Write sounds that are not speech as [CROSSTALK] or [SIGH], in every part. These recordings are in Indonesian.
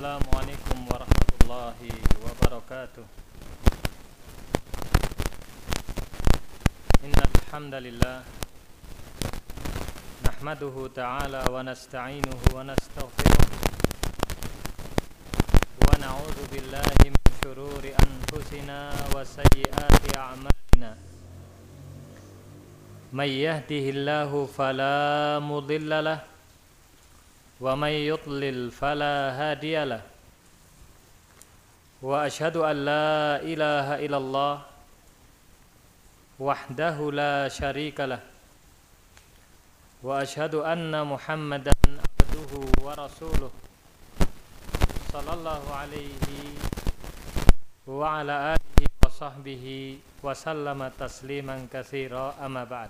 السلام عليكم ورحمة الله وبركاته إن الحمد لله نحمده تعالى ونستعينه ونستغفره ونعوذ بالله من شرور أنفسنا وسيئات أعمالنا من يهده الله فلا مضل له ومن يضلل فلا هادي له. وأشهد أن لا إله إلا الله وحده لا شريك له. وأشهد أن محمدا عبده ورسوله صلى الله عليه وعلى آله وصحبه وسلم تسليما كثيرا. أما بعد.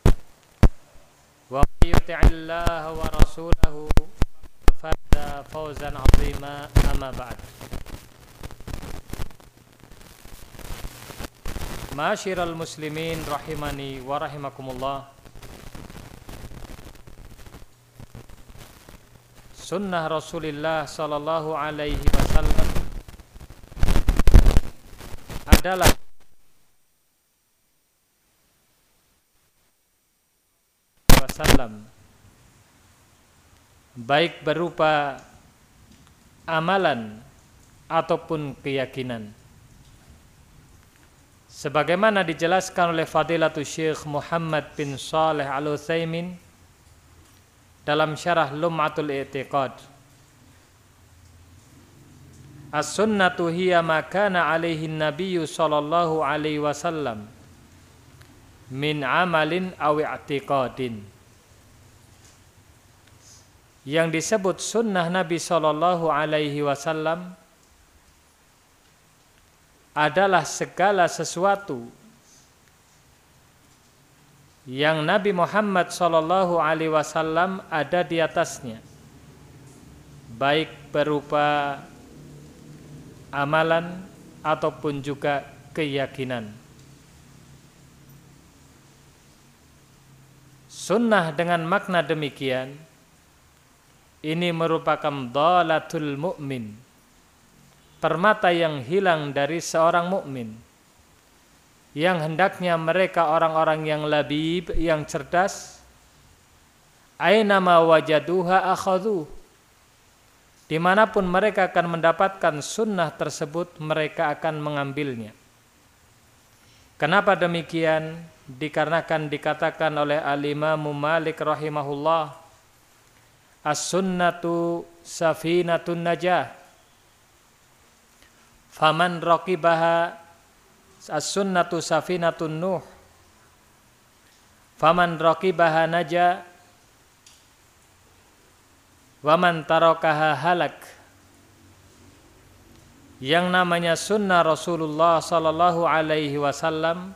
يطع الله ورسوله فاز فوزا عظيما أما بعد. معاشر المسلمين رحمني ورحمكم الله. sunnah Rasulullah Sallallahu Alaihi Wasallam adalah wasallam. Baik berupa amalan ataupun keyakinan. Sebagaimana dijelaskan oleh Fadilatul Syekh Muhammad bin Saleh Al-Utsaimin dalam syarah Lum'atul I'tiqad. As-sunnatu hiya ma kana alaihi nabiyyu sallallahu alaihi wasallam min amalin aw i'tiqadin yang disebut sunnah Nabi Shallallahu Alaihi Wasallam adalah segala sesuatu yang Nabi Muhammad Shallallahu Alaihi Wasallam ada di atasnya, baik berupa amalan ataupun juga keyakinan. Sunnah dengan makna demikian ini merupakan dalatul mukmin permata yang hilang dari seorang mukmin yang hendaknya mereka orang-orang yang labib yang cerdas aina ma wajaduha akhadhu. Di mana pun mereka akan mendapatkan sunnah tersebut mereka akan mengambilnya. Kenapa demikian? Dikarenakan dikatakan oleh al-Imam Malik rahimahullah As-sunnatu safinatun najah. Faman raqibaha as-sunnatu safinatun nuh. Faman raqibaha najah. Waman tarakaha halak. Yang namanya sunnah Rasulullah sallallahu alaihi wasallam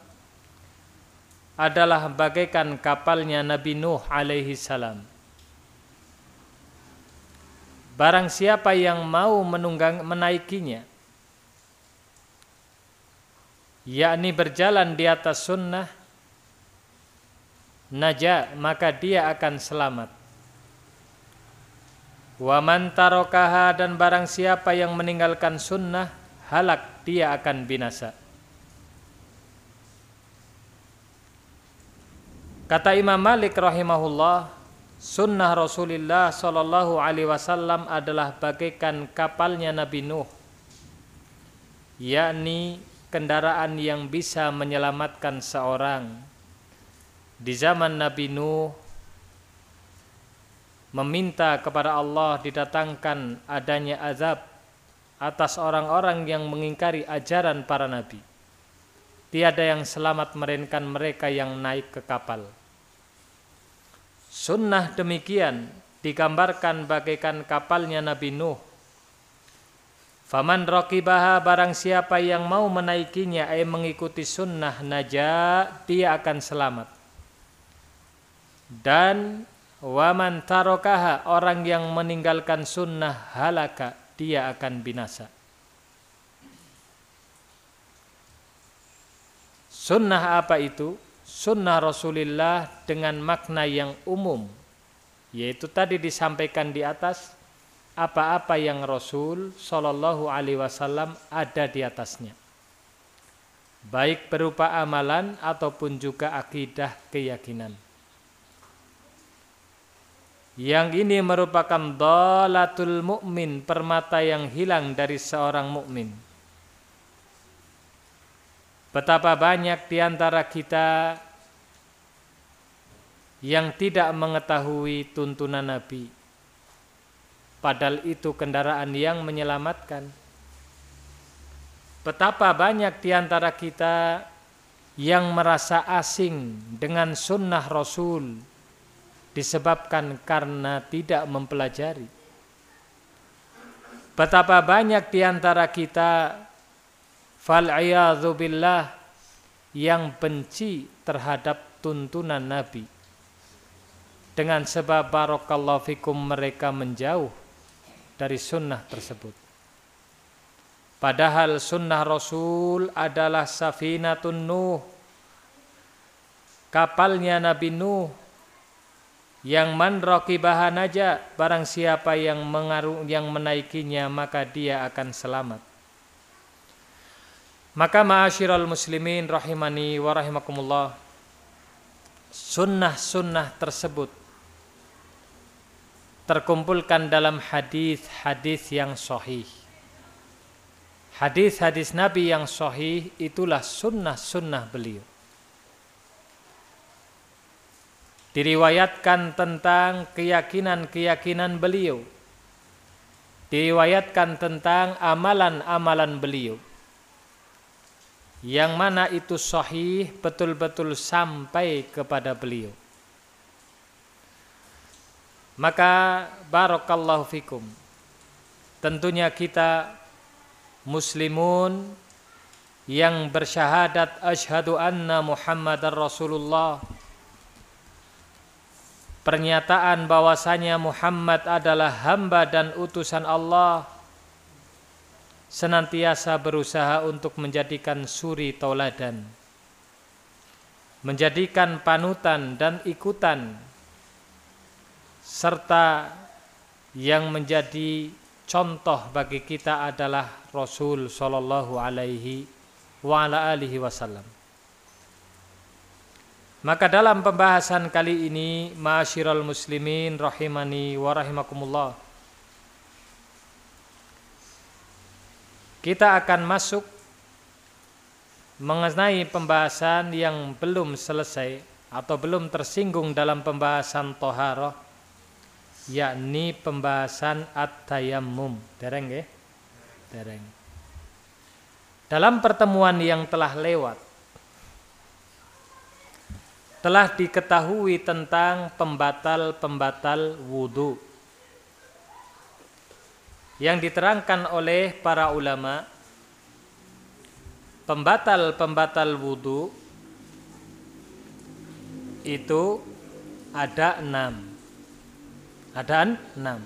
adalah bagaikan kapalnya Nabi Nuh alaihi salam Barang siapa yang mau menunggang menaikinya yakni berjalan di atas sunnah naja maka dia akan selamat. Wa man tarokaha dan barang siapa yang meninggalkan sunnah halak dia akan binasa. Kata Imam Malik rahimahullah sunnah Rasulullah Shallallahu Alaihi Wasallam adalah bagaikan kapalnya Nabi Nuh, yakni kendaraan yang bisa menyelamatkan seorang. Di zaman Nabi Nuh meminta kepada Allah didatangkan adanya azab atas orang-orang yang mengingkari ajaran para nabi. Tiada yang selamat merinkan mereka yang naik ke kapal. Sunnah demikian digambarkan bagaikan kapalnya Nabi Nuh. Faman rokibaha barang siapa yang mau menaikinya ay mengikuti sunnah naja dia akan selamat. Dan waman tarokaha orang yang meninggalkan sunnah halaka dia akan binasa. Sunnah apa itu? Sunnah Rasulullah dengan makna yang umum yaitu tadi disampaikan di atas apa-apa yang Rasul Shallallahu Alaihi Wasallam ada di atasnya. Baik berupa amalan ataupun juga akidah keyakinan. Yang ini merupakan dolatul mukmin permata yang hilang dari seorang mukmin Betapa banyak di antara kita yang tidak mengetahui tuntunan Nabi. Padahal itu kendaraan yang menyelamatkan. Betapa banyak di antara kita yang merasa asing dengan sunnah Rasul disebabkan karena tidak mempelajari. Betapa banyak di antara kita fal billah yang benci terhadap tuntunan Nabi dengan sebab barakallahu fikum mereka menjauh dari sunnah tersebut. Padahal sunnah Rasul adalah safinatun Nuh kapalnya Nabi Nuh yang man raqibahan aja barang siapa yang mengaruh yang menaikinya maka dia akan selamat. Maka ma'asyiral muslimin rahimani wa rahimakumullah Sunnah-sunnah tersebut Terkumpulkan dalam hadis-hadis yang sahih. Hadis-hadis Nabi yang sahih itulah sunnah-sunnah beliau. Diriwayatkan tentang keyakinan-keyakinan beliau. Diriwayatkan tentang amalan-amalan beliau. Yang mana itu sahih betul-betul sampai kepada beliau. Maka barakallahu fikum. Tentunya kita muslimun yang bersyahadat asyhadu anna Muhammadar Rasulullah pernyataan bahwasanya Muhammad adalah hamba dan utusan Allah senantiasa berusaha untuk menjadikan suri tauladan, menjadikan panutan dan ikutan, serta yang menjadi contoh bagi kita adalah Rasul Shallallahu Alaihi Wasallam. Maka dalam pembahasan kali ini, ma'asyiral muslimin rahimani wa. Kita akan masuk mengenai pembahasan yang belum selesai atau belum tersinggung dalam pembahasan toharoh yakni pembahasan at-tayammum. Dereng ya dereng. Dalam pertemuan yang telah lewat telah diketahui tentang pembatal-pembatal wudhu yang diterangkan oleh para ulama. Pembatal-pembatal wudhu itu ada enam ada enam.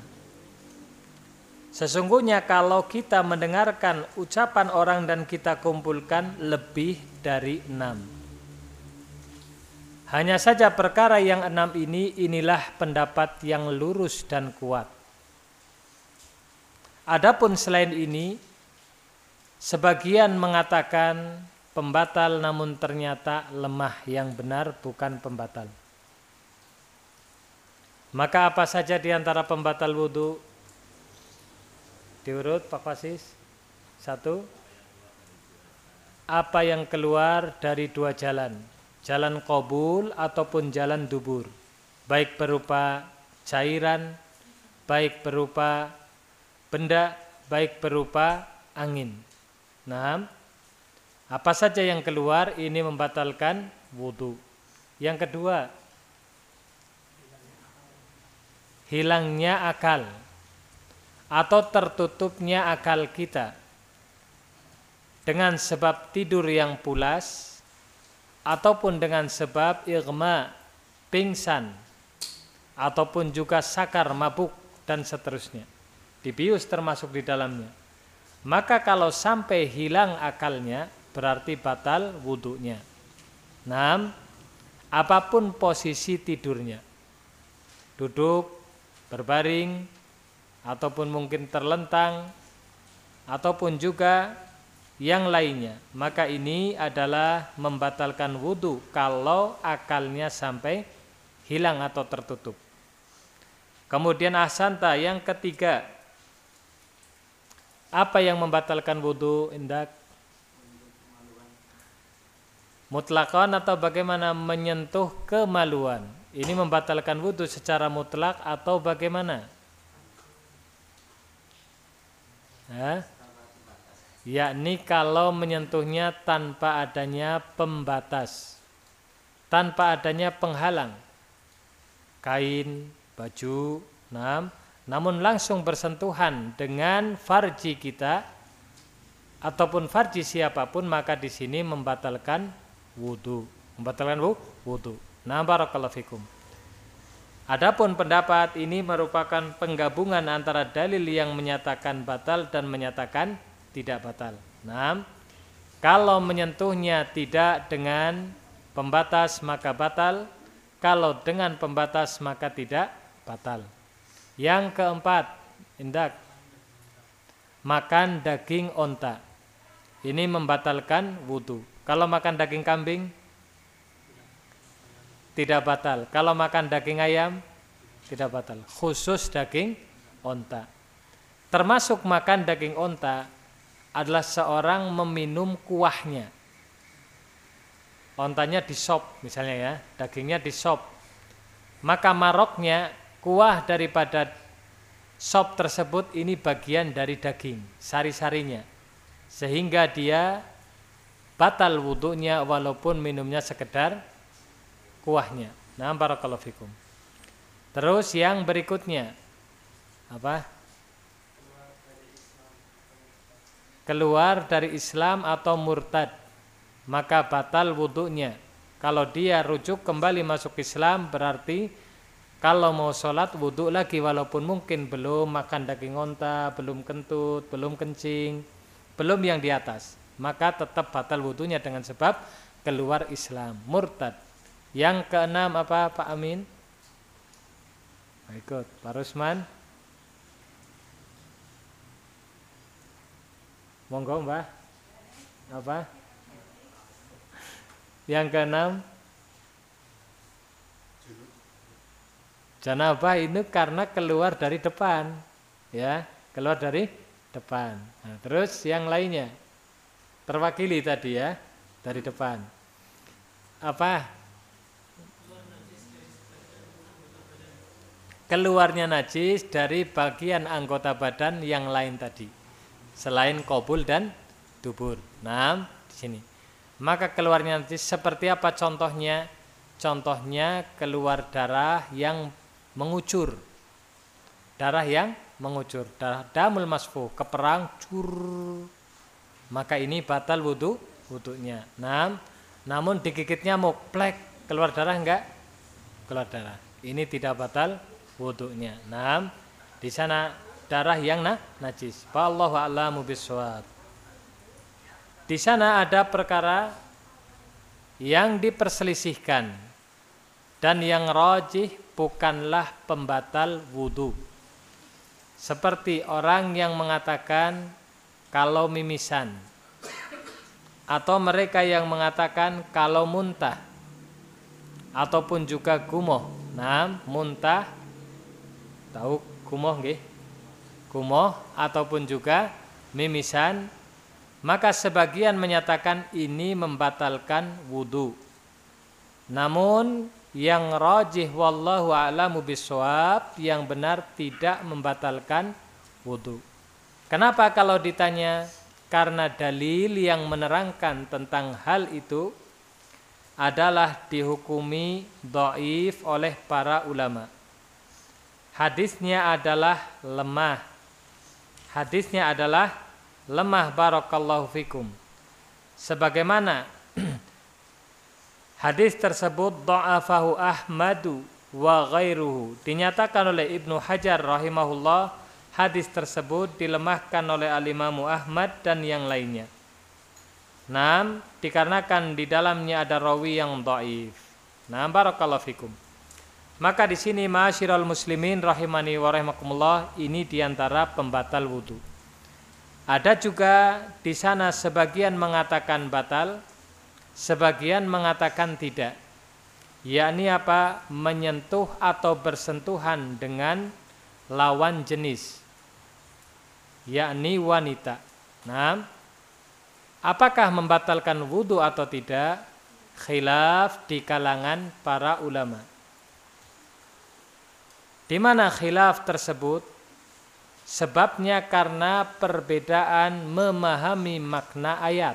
Sesungguhnya kalau kita mendengarkan ucapan orang dan kita kumpulkan lebih dari enam. Hanya saja perkara yang enam ini inilah pendapat yang lurus dan kuat. Adapun selain ini sebagian mengatakan pembatal namun ternyata lemah yang benar bukan pembatal. Maka apa saja di antara pembatal wudhu? Diurut Pak Fasis. Satu. Apa yang keluar dari dua jalan. Jalan kobul ataupun jalan dubur. Baik berupa cairan, baik berupa benda, baik berupa angin. Nah, apa saja yang keluar ini membatalkan wudhu. Yang kedua, hilangnya akal atau tertutupnya akal kita. Dengan sebab tidur yang pulas ataupun dengan sebab irma pingsan ataupun juga sakar mabuk dan seterusnya. Dibius termasuk di dalamnya. Maka kalau sampai hilang akalnya berarti batal wudhunya. 6 apa pun posisi tidurnya. Duduk berbaring ataupun mungkin terlentang ataupun juga yang lainnya. Maka ini adalah membatalkan wudhu kalau akalnya sampai hilang atau tertutup. Kemudian asanta yang ketiga. Apa yang membatalkan wudhu indak? Mutlakon atau bagaimana menyentuh kemaluan ini membatalkan wudhu secara mutlak atau bagaimana? Ya. Yakni kalau menyentuhnya tanpa adanya pembatas, tanpa adanya penghalang, kain, baju, enam, namun langsung bersentuhan dengan farji kita ataupun farji siapa pun maka di sini membatalkan wudhu, membatalkan wudhu. Nah, barakallahu fikum. Adapun pendapat ini merupakan penggabungan antara dalil yang menyatakan batal dan menyatakan tidak batal. Nah, kalau menyentuhnya tidak dengan pembatas maka batal, kalau dengan pembatas maka tidak batal. Yang keempat, indak makan daging onta. Ini membatalkan wudhu. Kalau makan daging kambing tidak batal. Kalau makan daging ayam tidak batal. Khusus daging onta. Termasuk makan daging onta adalah seorang meminum kuahnya. Ontanya di sop misalnya ya, dagingnya di sop. Maka maroknya kuah daripada sop tersebut ini bagian dari daging, sari-sarinya. Sehingga dia batal wudhunya walaupun minumnya sekedar kuahnya. Nah, barakallahu fikum. Terus yang berikutnya apa? Keluar dari Islam atau murtad, maka batal wudhunya. Kalau dia rujuk kembali masuk Islam berarti kalau mau sholat wudhu lagi walaupun mungkin belum makan daging onta, belum kentut, belum kencing, belum yang di atas, maka tetap batal wudhunya dengan sebab keluar Islam, murtad. Yang keenam apa Pak Amin? Ikut Pak Rusman. Monggo Mbah. Apa? Yang keenam Janabah ini karena keluar dari depan, ya, keluar dari depan. Nah, terus yang lainnya terwakili tadi ya dari depan. Apa? Keluarnya najis dari bagian anggota badan yang lain tadi selain kobul dan dubur. Nah, di sini. Maka keluarnya najis seperti apa contohnya? Contohnya keluar darah yang mengucur. Darah yang mengucur, darah damul masfu, keperang cur. Maka ini batal wudhu, wudhunya. Nah, namun digigit nyamuk, plek, keluar darah enggak? Keluar darah. Ini tidak batal wudhunya. Nah, di sana darah yang nah, najis. Wallahu a'lamu bisawab. Di sana ada perkara yang diperselisihkan dan yang rajih bukanlah pembatal wudhu. Seperti orang yang mengatakan kalau mimisan atau mereka yang mengatakan kalau muntah ataupun juga gumoh. Nah, muntah Tahu kumoh nggih? Kumoh ataupun juga mimisan maka sebagian menyatakan ini membatalkan wudhu. Namun yang rajih wallahu a'lamu bisawab yang benar tidak membatalkan wudhu. Kenapa kalau ditanya? Karena dalil yang menerangkan tentang hal itu adalah dihukumi doif oleh para ulama. Hadisnya adalah lemah. Hadisnya adalah lemah barakallahu fikum. Sebagaimana [CLEARS THROAT] hadis tersebut dha'afahu Ahmadu wa ghairuhu dinyatakan oleh Ibnu Hajar rahimahullah hadis tersebut dilemahkan oleh Al-Imam Ahmad dan yang lainnya. Nam, dikarenakan di dalamnya ada rawi yang dhaif. Nah, barakallahu fikum. Maka di sini masyiral muslimin rahimani wa rahimakumullah ini di antara pembatal wudhu. Ada juga di sana sebagian mengatakan batal, sebagian mengatakan tidak. Yakni apa? Menyentuh atau bersentuhan dengan lawan jenis. Yakni wanita. Nah, Apakah membatalkan wudhu atau tidak? Khilaf di kalangan para ulama. Di mana khilaf tersebut? Sebabnya karena perbedaan memahami makna ayat.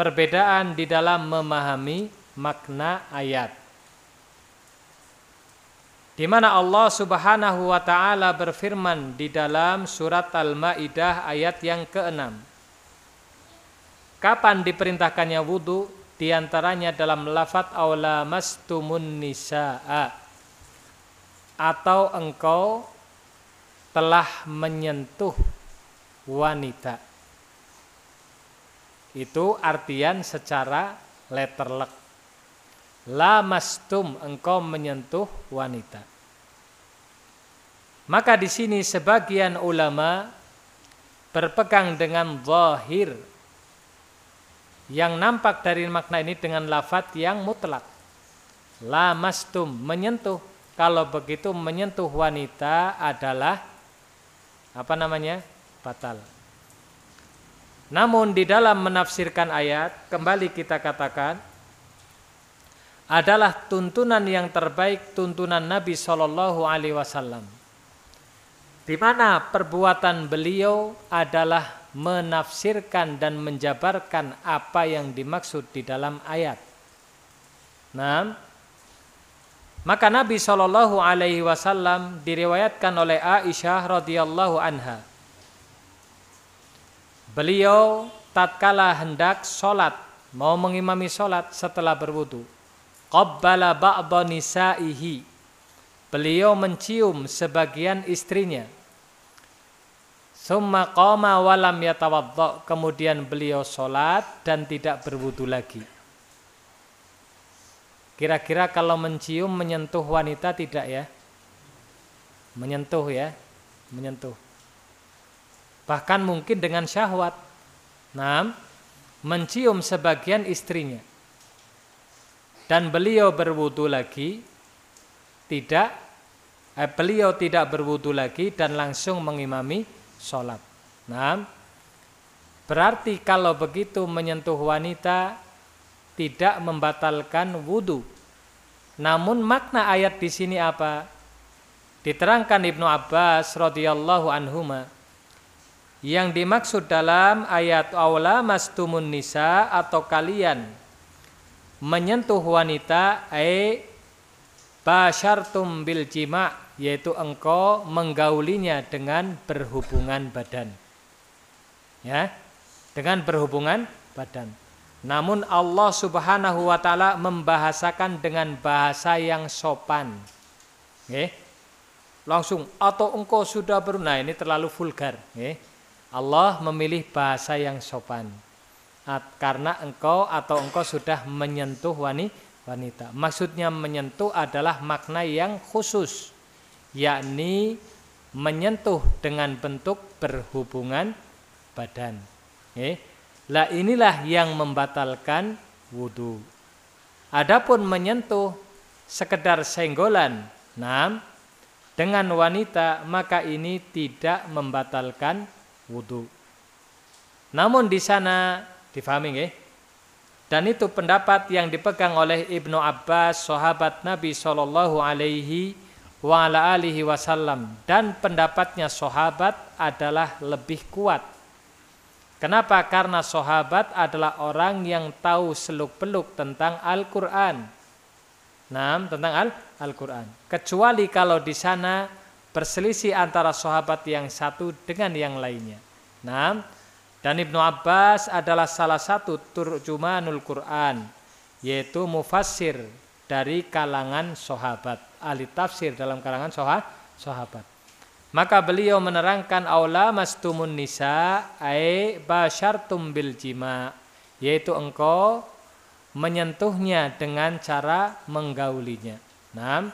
Perbedaan di dalam memahami makna ayat. Di mana Allah Subhanahu wa taala berfirman di dalam surat Al-Maidah ayat yang ke-6. Kapan diperintahkannya wudhu? Di antaranya dalam lafat awla mastumun nisa'a atau engkau telah menyentuh wanita. Itu artian secara letterlek. La mastum engkau menyentuh wanita. Maka di sini sebagian ulama berpegang dengan zahir yang nampak dari makna ini dengan lafat yang mutlak. La mastum menyentuh. Kalau begitu menyentuh wanita adalah apa namanya? batal. Namun di dalam menafsirkan ayat kembali kita katakan adalah tuntunan yang terbaik tuntunan Nabi Shallallahu Alaihi Wasallam. Di mana perbuatan beliau adalah menafsirkan dan menjabarkan apa yang dimaksud di dalam ayat. Nah, maka Nabi Shallallahu Alaihi Wasallam diriwayatkan oleh Aisyah radhiyallahu anha. Beliau tatkala hendak sholat mau mengimami sholat setelah berwudu. Qabbala ba'dha nisaihi. Beliau mencium sebagian istrinya Summa qama walam yatawadda. Kemudian beliau sholat dan tidak berwudu lagi. Kira-kira kalau mencium menyentuh wanita tidak ya? Menyentuh ya, menyentuh. Bahkan mungkin dengan syahwat. Nah, mencium sebagian istrinya. Dan beliau berwudu lagi, tidak, eh, beliau tidak berwudu lagi dan langsung mengimami sholat. Nah, berarti kalau begitu menyentuh wanita tidak membatalkan wudhu. Namun makna ayat di sini apa? Diterangkan Ibnu Abbas radhiyallahu anhuma yang dimaksud dalam ayat aula mastumun nisa atau kalian menyentuh wanita ai basyartum bil jima' yaitu engkau menggaulinya dengan berhubungan badan. Ya, dengan berhubungan badan. Namun Allah Subhanahu wa taala membahasakan dengan bahasa yang sopan. Oke. Langsung atau engkau sudah ber nah ini terlalu vulgar, Oke. Allah memilih bahasa yang sopan. Karena engkau atau engkau sudah menyentuh wanita. Maksudnya menyentuh adalah makna yang khusus yakni menyentuh dengan bentuk berhubungan badan. Eh, lah inilah yang membatalkan wudhu. Adapun menyentuh sekedar senggolan, nah dengan wanita maka ini tidak membatalkan wudhu. Namun di sana difahami nggih? Dan itu pendapat yang dipegang oleh Ibnu Abbas, sahabat Nabi Shallallahu alaihi wa ala alihi wasallam dan pendapatnya sahabat adalah lebih kuat. Kenapa? Karena sahabat adalah orang yang tahu seluk-beluk tentang Al-Qur'an. Nah, tentang Al-Qur'an. Kecuali kalau di sana berselisih antara sahabat yang satu dengan yang lainnya. Nah, dan Ibnu Abbas adalah salah satu turjumanul Quran, yaitu mufassir dari kalangan sahabat, ahli tafsir dalam kalangan sahabat. Maka beliau menerangkan aula mastumun nisa ai basyartum bil jima, yaitu engkau menyentuhnya dengan cara menggaulinya. Nah,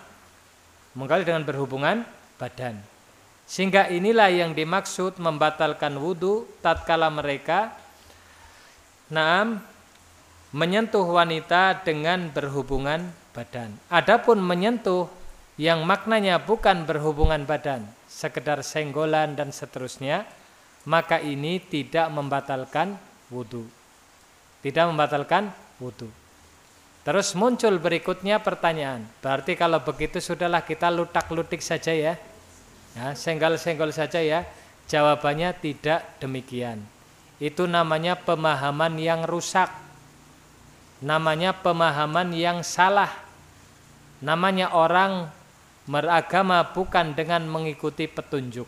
menggauli dengan berhubungan badan. Sehingga inilah yang dimaksud membatalkan wudhu tatkala mereka naam menyentuh wanita dengan berhubungan badan. Adapun menyentuh yang maknanya bukan berhubungan badan, sekedar senggolan dan seterusnya, maka ini tidak membatalkan wudhu. Tidak membatalkan wudhu. Terus muncul berikutnya pertanyaan. Berarti kalau begitu sudahlah kita lutak-lutik saja ya Ya, senggol-senggol saja ya. Jawabannya tidak demikian. Itu namanya pemahaman yang rusak. Namanya pemahaman yang salah. Namanya orang beragama bukan dengan mengikuti petunjuk.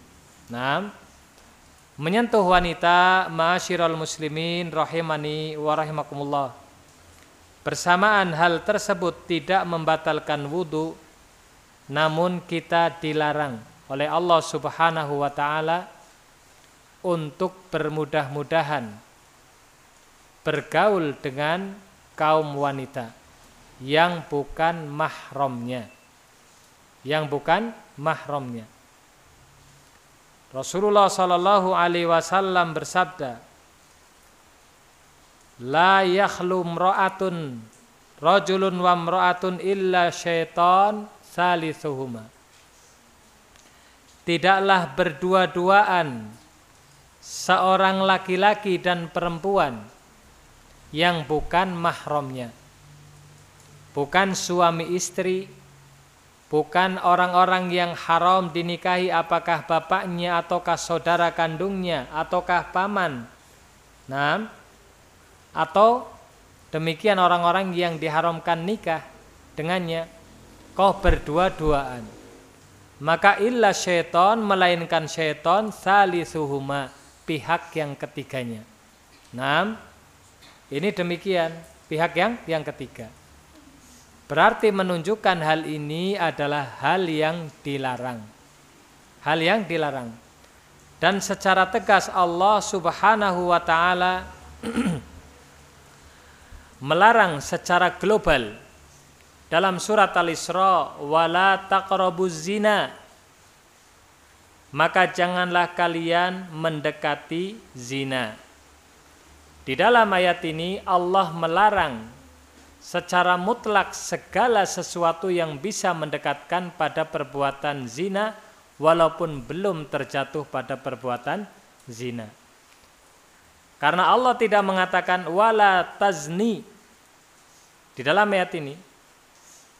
Nah, menyentuh wanita ma'asyiral muslimin rahimani wa rahimakumullah. Bersamaan hal tersebut tidak membatalkan wudhu, namun kita dilarang oleh Allah Subhanahu wa taala untuk bermudah-mudahan bergaul dengan kaum wanita yang bukan mahramnya yang bukan mahramnya Rasulullah sallallahu alaihi wasallam bersabda La yakhlu mra'atun rajulun wa mra'atun illa syaitan salisuhuma tidaklah berdua-duaan seorang laki-laki dan perempuan yang bukan mahramnya. Bukan suami istri, bukan orang-orang yang haram dinikahi apakah bapaknya ataukah saudara kandungnya ataukah paman. Nah, atau demikian orang-orang yang diharamkan nikah dengannya kau berdua-duaan maka illa syaiton melainkan syaiton salisuhuma pihak yang ketiganya. Nah, ini demikian pihak yang yang ketiga. Berarti menunjukkan hal ini adalah hal yang dilarang. Hal yang dilarang. Dan secara tegas Allah Subhanahu wa taala [CLEARS THROAT] melarang secara global dalam surat Al-Isra wala taqrabuz zina maka janganlah kalian mendekati zina. Di dalam ayat ini Allah melarang secara mutlak segala sesuatu yang bisa mendekatkan pada perbuatan zina walaupun belum terjatuh pada perbuatan zina. Karena Allah tidak mengatakan wala tazni di dalam ayat ini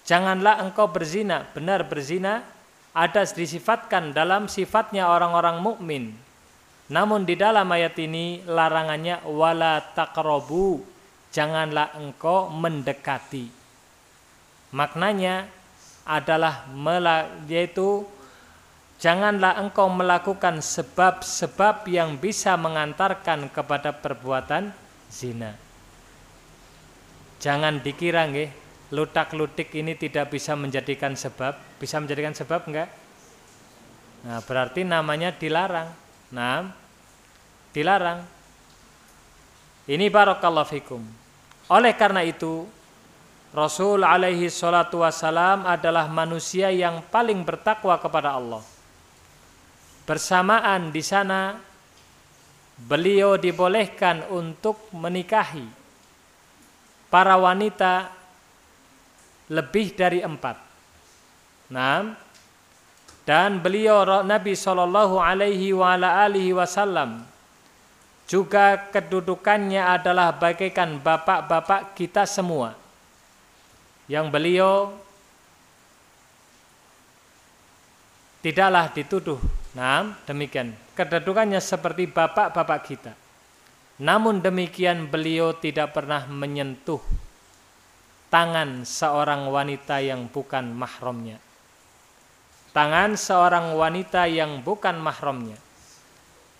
Janganlah engkau berzina, benar berzina ada disifatkan dalam sifatnya orang-orang mukmin. Namun di dalam ayat ini larangannya wala taqrabu, janganlah engkau mendekati. Maknanya adalah yaitu janganlah engkau melakukan sebab-sebab yang bisa mengantarkan kepada perbuatan zina. Jangan dikira nggih lutak-lutik ini tidak bisa menjadikan sebab, bisa menjadikan sebab enggak? Nah, berarti namanya dilarang. Nah, dilarang. Ini barakallahu fikum. Oleh karena itu, Rasul alaihi salatu wasalam adalah manusia yang paling bertakwa kepada Allah. Bersamaan di sana beliau dibolehkan untuk menikahi para wanita lebih dari empat. Nah, dan beliau Nabi Shallallahu Alaihi Wasallam juga kedudukannya adalah bagaikan bapak-bapak kita semua. Yang beliau tidaklah dituduh. Nah demikian. Kedudukannya seperti bapak-bapak kita. Namun demikian beliau tidak pernah menyentuh tangan seorang wanita yang bukan mahramnya. Tangan seorang wanita yang bukan mahramnya.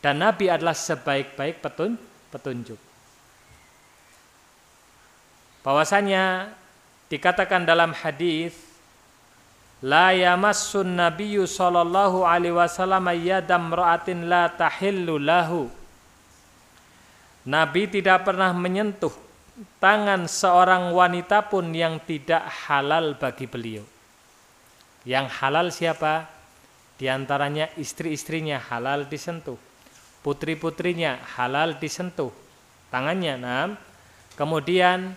Dan Nabi adalah sebaik-baik petun, petunjuk. Bahwasanya dikatakan dalam hadis la yamassun nabiyyu sallallahu alaihi wasallam yadam ra'atin la tahillu lahu. Nabi tidak pernah menyentuh tangan seorang wanita pun yang tidak halal bagi beliau. Yang halal siapa? Di antaranya istri-istrinya halal disentuh. Putri-putrinya halal disentuh. Tangannya, nah. Kemudian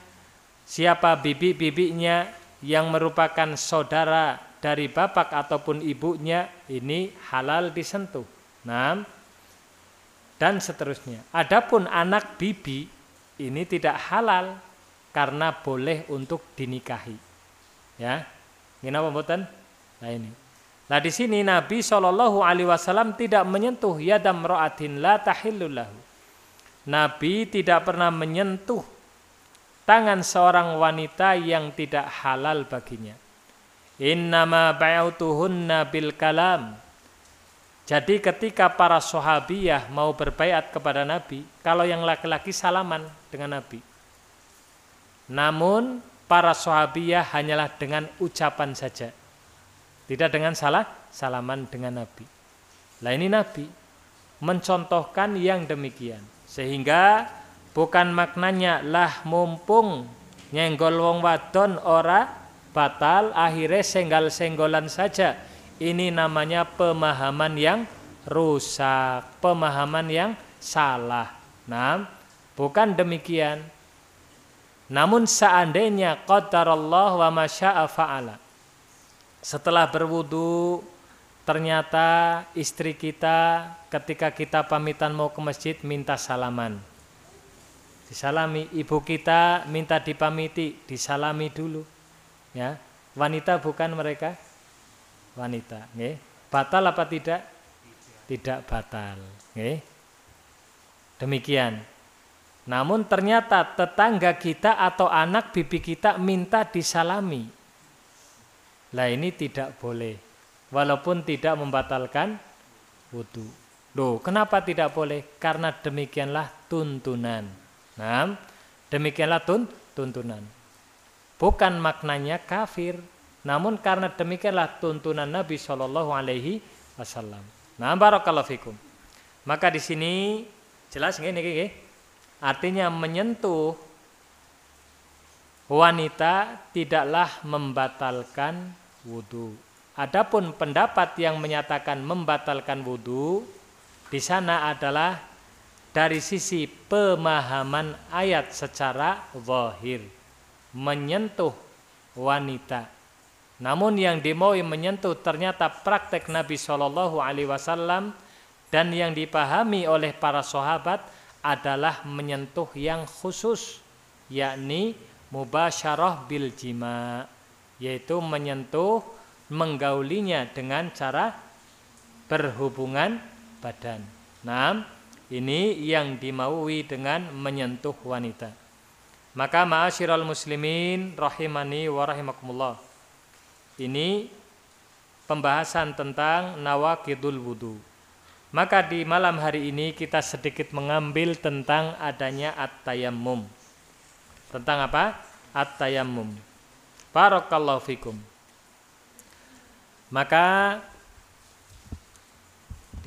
siapa bibi-bibinya yang merupakan saudara dari bapak ataupun ibunya ini halal disentuh. Nah, dan seterusnya. Adapun anak bibi ini tidak halal karena boleh untuk dinikahi. Ya. Apa mboten? Nah ini. Nah di sini Nabi Shallallahu Alaihi Wasallam tidak menyentuh yadam roatin la tahillulahu. Nabi tidak pernah menyentuh tangan seorang wanita yang tidak halal baginya. Innama ba'autuhunna bil kalam. Jadi ketika para sahabiyah mau berbaiat kepada Nabi, kalau yang laki-laki salaman dengan Nabi. Namun para sahabiyah hanyalah dengan ucapan saja tidak dengan salah salaman dengan Nabi. Lah ini Nabi mencontohkan yang demikian. Sehingga bukan maknanya lah mumpung nyenggol wong wadon ora batal akhirnya senggal-senggolan saja. Ini namanya pemahaman yang rusak, pemahaman yang salah. Nah, bukan demikian. Namun seandainya qadarallah wa masya'a fa'ala setelah berwudu ternyata istri kita ketika kita pamitan mau ke masjid minta salaman. Disalami ibu kita minta dipamiti disalami dulu ya. Wanita bukan mereka? Wanita nge. batal apa tidak? Tidak. Batal nge. demikian. Namun ternyata tetangga kita atau anak bibi kita minta disalami lah ini tidak boleh. Walaupun tidak membatalkan wudhu. Loh, kenapa tidak boleh? Karena demikianlah tuntunan. Nah, demikianlah tun tuntunan. Bukan maknanya kafir, namun karena demikianlah tuntunan Nabi Shallallahu Alaihi Wasallam. Nah, barakallahu fikum. Maka di sini jelas ini, ini artinya menyentuh wanita tidaklah membatalkan wudhu. Adapun pendapat yang menyatakan membatalkan wudhu di sana adalah dari sisi pemahaman ayat secara zahir menyentuh wanita. Namun yang dimaui menyentuh ternyata praktek Nabi Shallallahu Alaihi Wasallam dan yang dipahami oleh para sahabat adalah menyentuh yang khusus, yakni mubasyarah bil jima' yaitu menyentuh menggaulinya dengan cara berhubungan badan. Nah, ini yang dimaui dengan menyentuh wanita. Maka ma'asyiral muslimin rahimani wa rahimakumullah. Ini pembahasan tentang nawakidul wudu. Maka di malam hari ini kita sedikit mengambil tentang adanya at-tayammum. Tentang apa? At-tayammum. Barakallahu fikum. Maka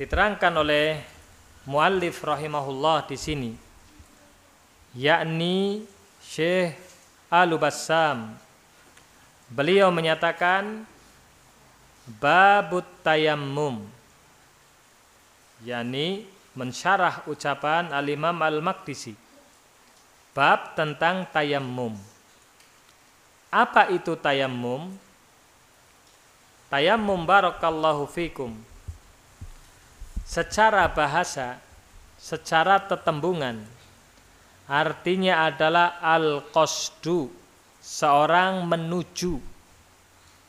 diterangkan oleh muallif rahimahullah di sini yakni Syekh Al-Bassam. Beliau menyatakan babut tayammum yakni mensyarah ucapan Al-Imam Al-Maqdisi. Bab tentang tayammum apa itu tayamum? Tayammum barakallahu fikum. Secara bahasa, secara tetembungan, artinya adalah al-qasdu, seorang menuju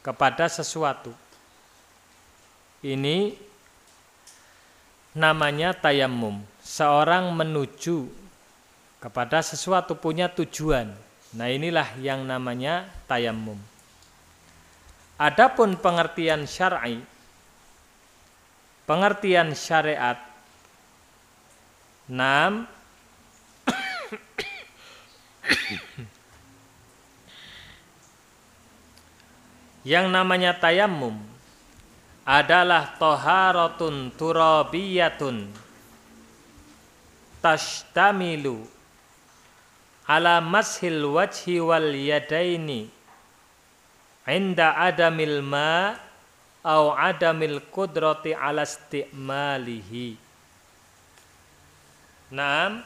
kepada sesuatu. Ini namanya tayamum. Seorang menuju kepada sesuatu punya tujuan. Nah, inilah yang namanya tayamum. Adapun pengertian syar'i, pengertian syariat, enam yang namanya tayamum adalah toharatun turabiyatun tashtamilu ala mashil wajhi wal yadaini inda adamil ma au adamil kudrati ala istimalihi. Naam,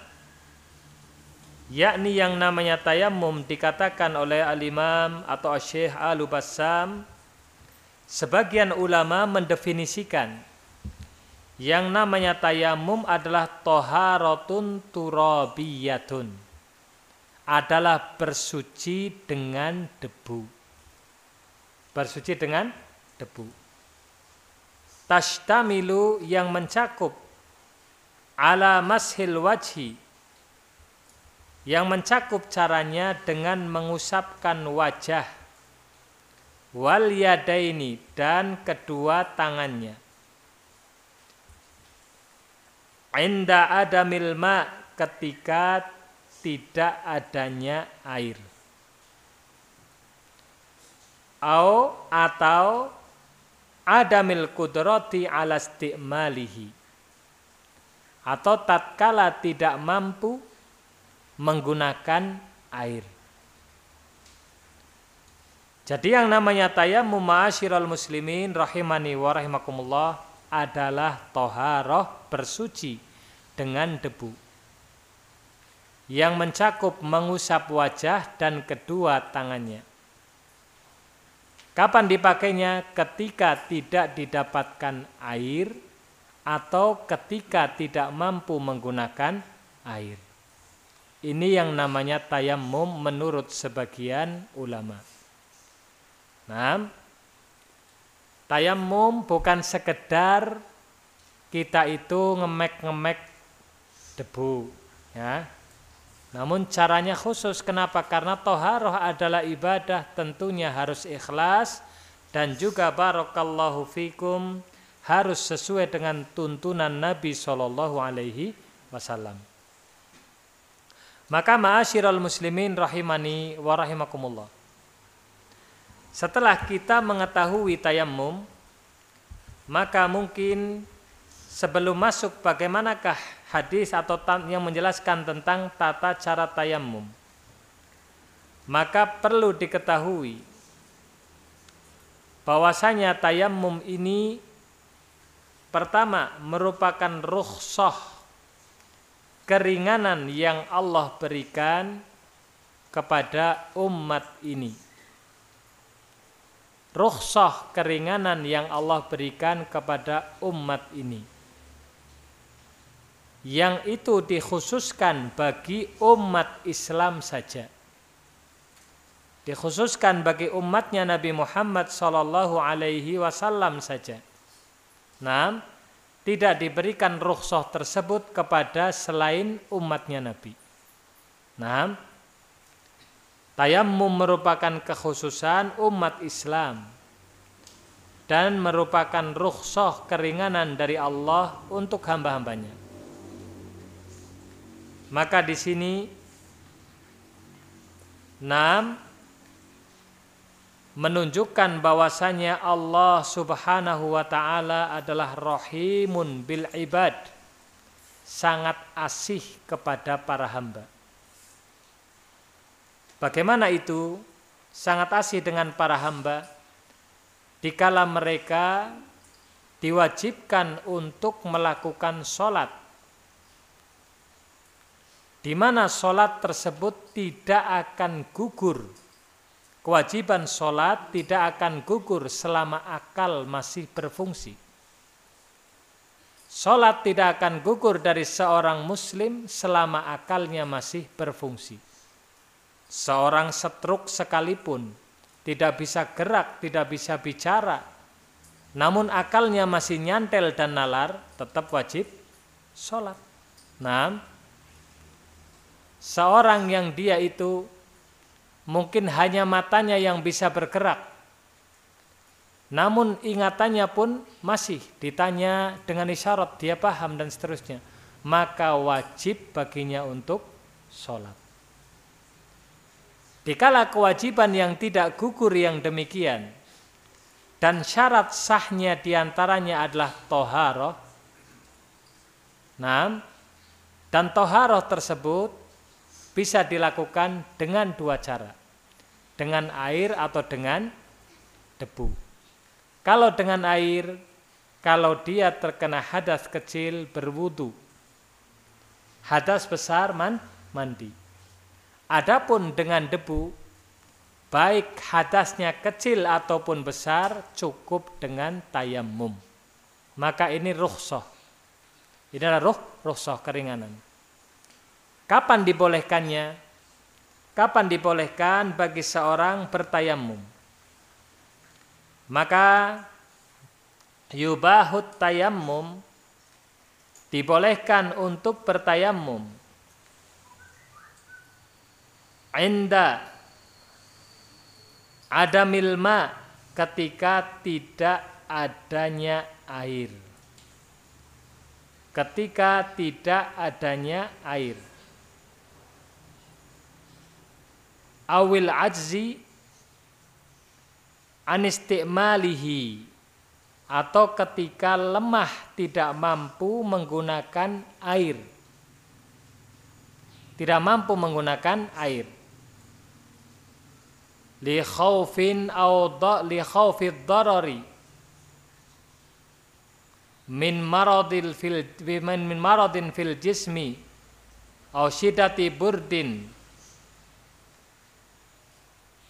yakni yang namanya tayamum dikatakan oleh al-imam atau syekh al-Bassam sebagian ulama mendefinisikan yang namanya tayamum adalah toharatun turabiyatun adalah bersuci dengan debu. Bersuci dengan debu. Tashtamilu yang mencakup ala mashil wajhi yang mencakup caranya dengan mengusapkan wajah wal yadaini dan kedua tangannya. Inda adamil ma ketika tidak adanya air. Au atau adamil kudrati ala istimalihi. Atau tatkala tidak mampu menggunakan air. Jadi yang namanya tayamum ma'asyiral muslimin rahimani wa rahimakumullah adalah toharoh bersuci dengan debu yang mencakup mengusap wajah dan kedua tangannya. Kapan dipakainya? Ketika tidak didapatkan air atau ketika tidak mampu menggunakan air. Ini yang namanya tayamum menurut sebagian ulama. Nah, tayamum bukan sekedar kita itu ngemek-ngemek debu, ya. Namun caranya khusus kenapa? Karena toharoh adalah ibadah tentunya harus ikhlas dan juga barokallahu fikum harus sesuai dengan tuntunan Nabi Shallallahu Alaihi Wasallam. Maka ma'asyiral muslimin rahimani wa rahimakumullah. Setelah kita mengetahui tayamum, maka mungkin sebelum masuk bagaimanakah hadis atau yang menjelaskan tentang tata cara tayamum. Maka perlu diketahui bahwasanya tayamum ini pertama merupakan rukhsah keringanan yang Allah berikan kepada umat ini. Rukhsah keringanan yang Allah berikan kepada umat ini yang itu dikhususkan bagi umat Islam saja. Dikhususkan bagi umatnya Nabi Muhammad Sallallahu Alaihi Wasallam saja. Nah, tidak diberikan rukhsah tersebut kepada selain umatnya Nabi. Nah, tayamum merupakan kekhususan umat Islam dan merupakan rukhsah keringanan dari Allah untuk hamba-hambanya. Maka di sini enam menunjukkan bahwasanya Allah Subhanahu wa taala adalah rahimun bil ibad. Sangat asih kepada para hamba. Bagaimana itu? Sangat asih dengan para hamba dikala mereka diwajibkan untuk melakukan sholat di mana sholat tersebut tidak akan gugur kewajiban sholat tidak akan gugur selama akal masih berfungsi. Sholat tidak akan gugur dari seorang muslim selama akalnya masih berfungsi. Seorang setruk sekalipun tidak bisa gerak, tidak bisa bicara, namun akalnya masih nyantel dan nalar, tetap wajib sholat. Nah, seorang yang dia itu mungkin hanya matanya yang bisa bergerak. Namun ingatannya pun masih ditanya dengan isyarat, dia paham dan seterusnya. Maka wajib baginya untuk sholat. Dikala kewajiban yang tidak gugur yang demikian, dan syarat sahnya di antaranya adalah toharoh, nah, dan toharoh tersebut bisa dilakukan dengan dua cara. Dengan air atau dengan debu. Kalau dengan air, kalau dia terkena hadas kecil berwudu. Hadas besar man, mandi. Adapun dengan debu, baik hadasnya kecil ataupun besar cukup dengan tayamum. Maka ini rukhsah. Ini adalah ruh, rukhsah keringanan. Kapan dibolehkannya? Kapan dibolehkan bagi seorang bertayamum? Maka yubahut tayamum dibolehkan untuk bertayamum. Inda ada milma ketika tidak adanya air. Ketika tidak adanya air. Awil ajzi anistikmalihi atau ketika lemah tidak mampu menggunakan air. Tidak mampu menggunakan air. Li khaufin au li khaufid darari min maradil fil min maradin fil jismi au syidati burdin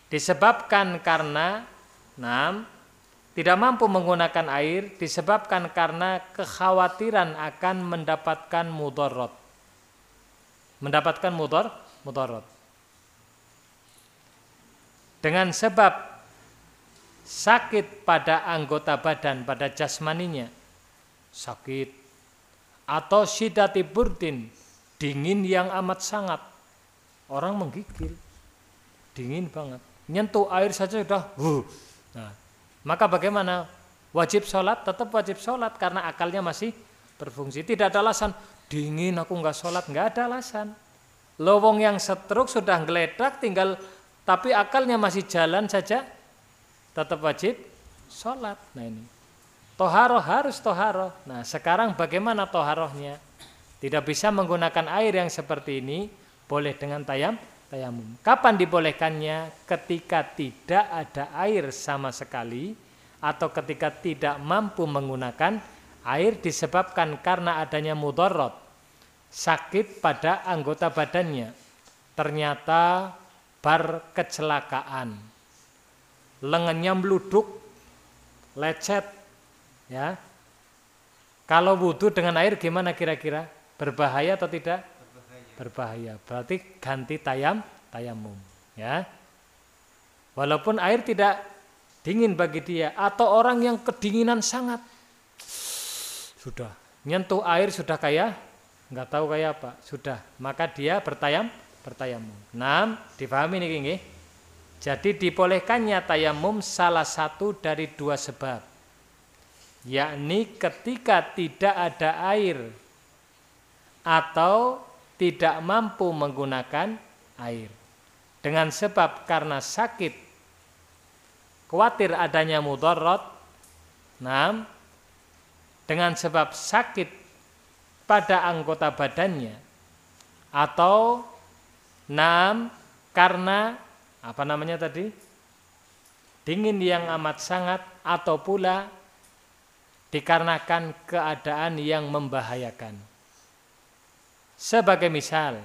disebabkan karena enam tidak mampu menggunakan air disebabkan karena kekhawatiran akan mendapatkan mudarat. Mendapatkan mudar mudarat. Dengan sebab sakit pada anggota badan pada jasmaninya sakit atau syidati burdin dingin yang amat sangat orang menggigil dingin banget nyentuh air saja sudah huh. Nah, maka bagaimana? Wajib sholat, tetap wajib sholat karena akalnya masih berfungsi. Tidak ada alasan dingin aku nggak sholat, nggak ada alasan. Lowong yang setruk sudah ngeledak, tinggal tapi akalnya masih jalan saja, tetap wajib sholat. Nah ini, toharoh harus toharoh. Nah sekarang bagaimana toharohnya? Tidak bisa menggunakan air yang seperti ini, boleh dengan tayam, tayamum. Kapan dibolehkannya? Ketika tidak ada air sama sekali atau ketika tidak mampu menggunakan air disebabkan karena adanya mudorot sakit pada anggota badannya. Ternyata bar kecelakaan. Lengannya meluduk, lecet, ya. Kalau wudhu dengan air gimana kira-kira? Berbahaya atau tidak? Berbahaya. Berarti ganti tayam tayamum, ya. Walaupun air tidak dingin bagi dia atau orang yang kedinginan sangat sudah nyentuh air sudah kayak nggak tahu kayak apa sudah maka dia bertayam bertayamum. Enam difahami nih gini. Jadi dibolehkannya tayamum salah satu dari dua sebab yakni ketika tidak ada air atau tidak mampu menggunakan air. Dengan sebab karena sakit, khawatir adanya mudarat, nah, dengan sebab sakit pada anggota badannya, atau enam karena apa namanya tadi dingin yang amat sangat atau pula dikarenakan keadaan yang membahayakan. Sebagai misal,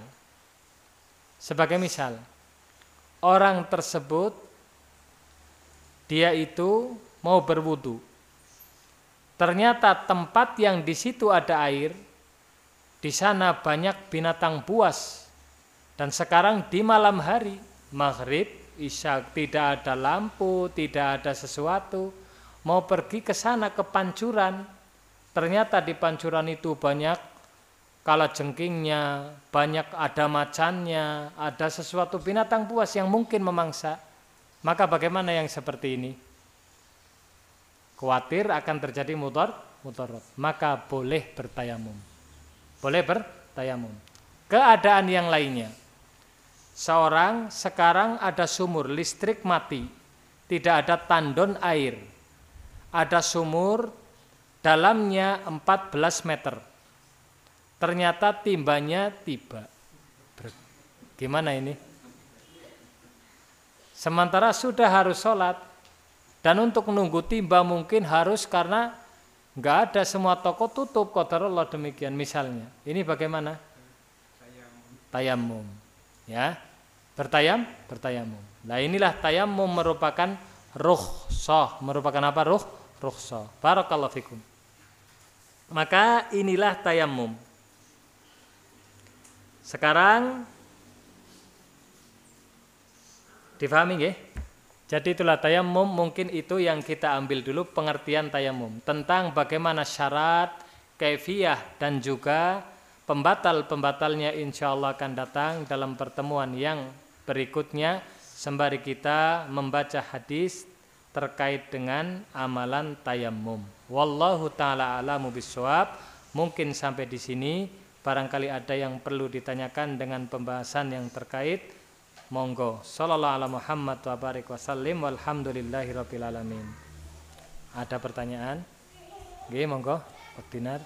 sebagai misal, orang tersebut dia itu mau berwudu. Ternyata tempat yang di situ ada air, di sana banyak binatang buas. Dan sekarang di malam hari, maghrib, isya tidak ada lampu, tidak ada sesuatu. Mau pergi ke sana ke pancuran. Ternyata di pancuran itu banyak kala jengkingnya, banyak ada macannya, ada sesuatu binatang buas yang mungkin memangsa. Maka bagaimana yang seperti ini? Khawatir akan terjadi mutor, mutorot. Maka boleh bertayamum. Boleh bertayamum. Keadaan yang lainnya. Seorang sekarang ada sumur, listrik mati. Tidak ada tandon air. Ada sumur dalamnya 14 meter Ternyata timbanya tiba. Gimana ini? Sementara sudah harus sholat dan untuk menunggu timba mungkin harus karena nggak ada semua toko tutup kotor Allah demikian misalnya. Ini bagaimana? Tayamum. Ya. Bertayam, bertayamum. Nah inilah tayamum merupakan ruh soh. Merupakan apa ruh? Soh. Barakallahu fikum. Maka inilah tayamum. Sekarang difahami nggih? Jadi itulah tayamum mungkin itu yang kita ambil dulu pengertian tayamum tentang bagaimana syarat, kefiah dan juga pembatal-pembatalnya insya Allah akan datang dalam pertemuan yang berikutnya sembari kita membaca hadis terkait dengan amalan tayamum. Wallahu taala alamu bisawab. Mungkin sampai di sini barangkali ada yang perlu ditanyakan dengan pembahasan yang terkait. Monggo. Sallallahu ala Muhammad wa barik wasallim walhamdulillahi rabbil alamin. Ada pertanyaan? Oke, monggo. Dinar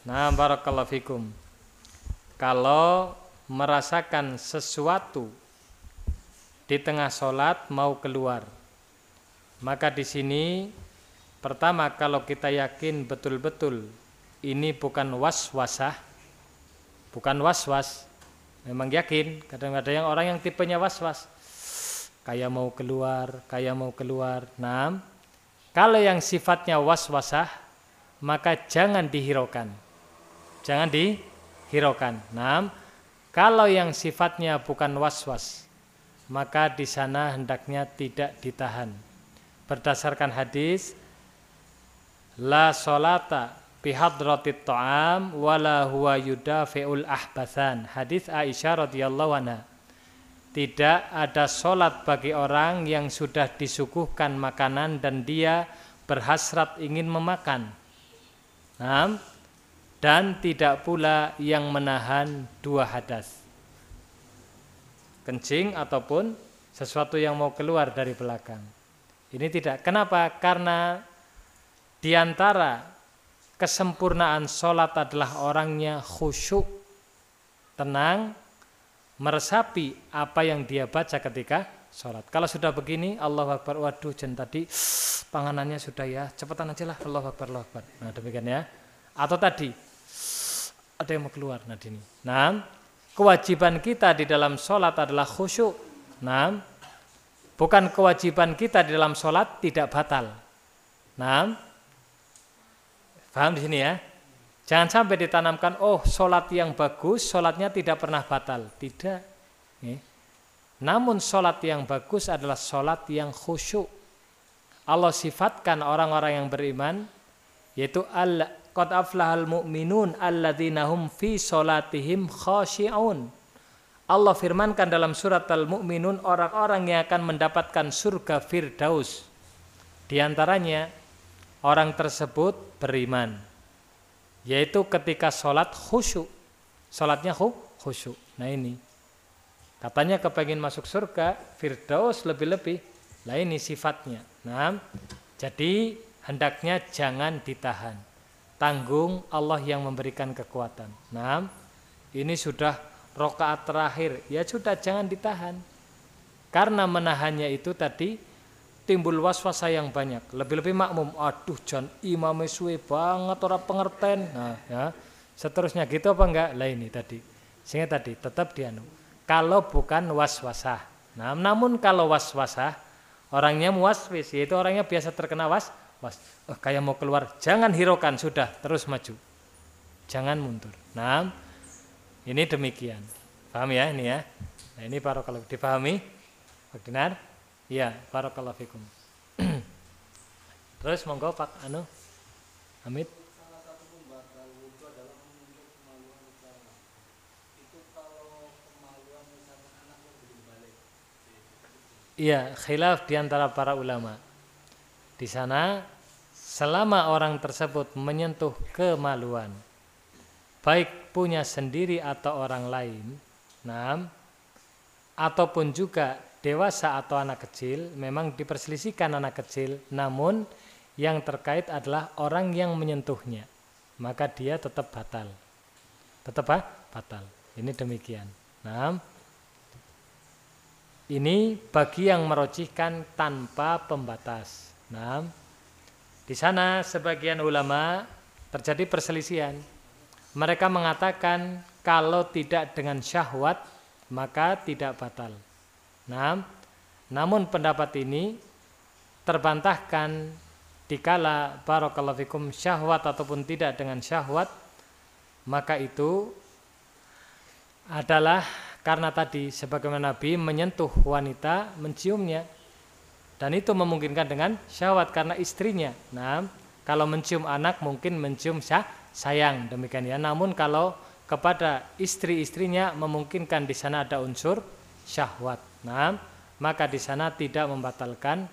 Nah, barakallahu fikum. Kalau merasakan sesuatu di tengah sholat mau keluar, maka di sini pertama kalau kita yakin betul-betul ini bukan was-wasah, bukan was-was, memang yakin. Kadang-kadang yang orang yang tipenya was-was, kayak mau keluar, kayak mau keluar. Nah, kalau yang sifatnya was-wasah, maka jangan dihiraukan. Jangan dihiraukan. Nah, kalau yang sifatnya bukan was-was, maka di sana hendaknya tidak ditahan berdasarkan hadis la solata bihadratit ta'am wala huwa yudafi'ul ahbasan hadis Aisyah radhiyallahu anha. Tidak ada solat bagi orang yang sudah disuguhkan makanan dan dia berhasrat ingin memakan. Nah, dan tidak pula yang menahan dua hadas. Kencing ataupun sesuatu yang mau keluar dari belakang ini tidak. Kenapa? Karena di antara kesempurnaan sholat adalah orangnya khusyuk, tenang, meresapi apa yang dia baca ketika sholat. Kalau sudah begini, Allah Akbar, waduh jen tadi [SNIFFS] panganannya sudah ya, cepetan aja lah Allah Akbar, Allah Akbar. Nah demikian ya. Atau tadi, [SNIFFS] ada yang mau keluar, nah ini. Nah, kewajiban kita di dalam sholat adalah khusyuk. Nah, Bukan kewajiban kita di dalam sholat tidak batal. Nah, paham di sini ya? Jangan sampai ditanamkan, oh sholat yang bagus, sholatnya tidak pernah batal. Tidak. Namun sholat yang bagus adalah sholat yang khusyuk. Allah sifatkan orang-orang yang beriman, yaitu al qad aflahal mu'minun alladzina hum fi sholatihim khashi'un Allah firmankan dalam surat Al-Mu'minun orang-orang yang akan mendapatkan surga Firdaus. Di antaranya orang tersebut beriman. Yaitu ketika sholat khusyuk. Sholatnya khusyuk. Nah ini. Katanya kepengen masuk surga Firdaus lebih-lebih. Nah ini sifatnya. Nah jadi hendaknya jangan ditahan. Tanggung Allah yang memberikan kekuatan. Nah ini sudah rokaat terakhir, ya sudah jangan ditahan. Karena menahannya itu tadi timbul waswasa yang banyak. Lebih-lebih makmum, aduh jan imam suwe banget orang pengertian. Nah, ya. Seterusnya gitu apa enggak? Lah ini tadi. Sehingga tadi tetap dianu. Kalau bukan was-wasah. Nah, namun kalau was-wasah orangnya muaswis yaitu orangnya biasa terkena was was oh, kayak mau keluar jangan hiraukan sudah terus maju. Jangan mundur. Nah, ini demikian. Paham ya ini ya? Nah, ini para kalau dipahami? Benar? Iya, barakallahu fikum. [CLEARS THROAT] Terus monggo Pak Anu Hamid. Iya, khilaf di antara para ulama. Di sana selama orang tersebut menyentuh kemaluan, baik punya sendiri atau orang lain, nah, ataupun juga dewasa atau anak kecil, memang diperselisihkan anak kecil, namun yang terkait adalah orang yang menyentuhnya, maka dia tetap batal. Tetap apa? Batal. Ini demikian. Nah, ini bagi yang merocihkan tanpa pembatas. Nah, di sana sebagian ulama terjadi perselisihan. Mereka mengatakan kalau tidak dengan syahwat maka tidak batal. Nah, namun pendapat ini terbantahkan dikala barakallahu fikum syahwat ataupun tidak dengan syahwat maka itu adalah karena tadi sebagaimana Nabi menyentuh wanita, menciumnya. Dan itu memungkinkan dengan syahwat karena istrinya. Nah, kalau mencium anak mungkin mencium syah, sayang demikian ya. Namun kalau kepada istri-istrinya memungkinkan di sana ada unsur syahwat. Nah, maka di sana tidak membatalkan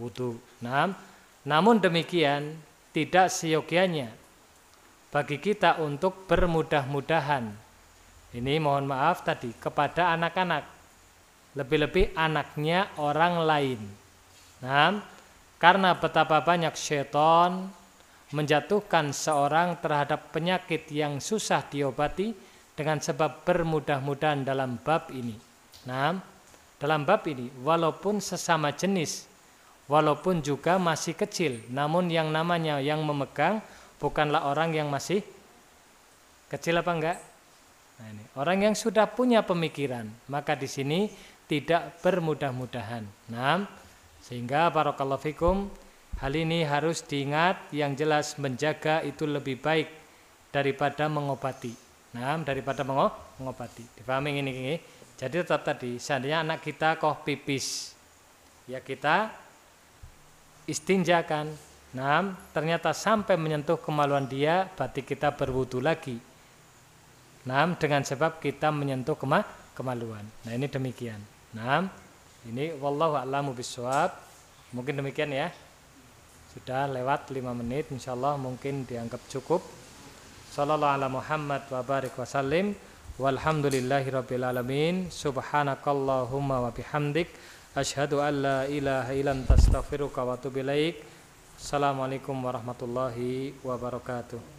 wudhu. Nah, namun demikian tidak seyogianya bagi kita untuk bermudah-mudahan ini mohon maaf tadi kepada anak-anak. Lebih-lebih anaknya orang lain. Nah, karena betapa banyak seton menjatuhkan seorang terhadap penyakit yang susah diobati dengan sebab bermudah-mudahan dalam bab ini. Nah, dalam bab ini walaupun sesama jenis, walaupun juga masih kecil, namun yang namanya yang memegang bukanlah orang yang masih kecil apa enggak? Nah, ini. Orang yang sudah punya pemikiran, maka di sini tidak bermudah-mudahan. Nah, sehingga barakallahu fikum hal ini harus diingat yang jelas menjaga itu lebih baik daripada mengobati. Nah, daripada mengobati. Dipahami ini, ini. Jadi tetap tadi, seandainya anak kita kok pipis, ya kita istinjakan. Nah, ternyata sampai menyentuh kemaluan dia, berarti kita berwudu lagi Nah, dengan sebab kita menyentuh kema kemaluan. Nah, ini demikian. Nah, ini wallahu a'lamu bisawab. Mungkin demikian ya. Sudah lewat 5 menit insyaallah mungkin dianggap cukup. Sallallahu ala Muhammad wa barik wa sallim. Walhamdulillahi rabbil alamin. Subhanakallahumma wa bihamdik asyhadu an la ilaha illa anta astaghfiruka wa atubu ilaik. Assalamualaikum warahmatullahi wabarakatuh.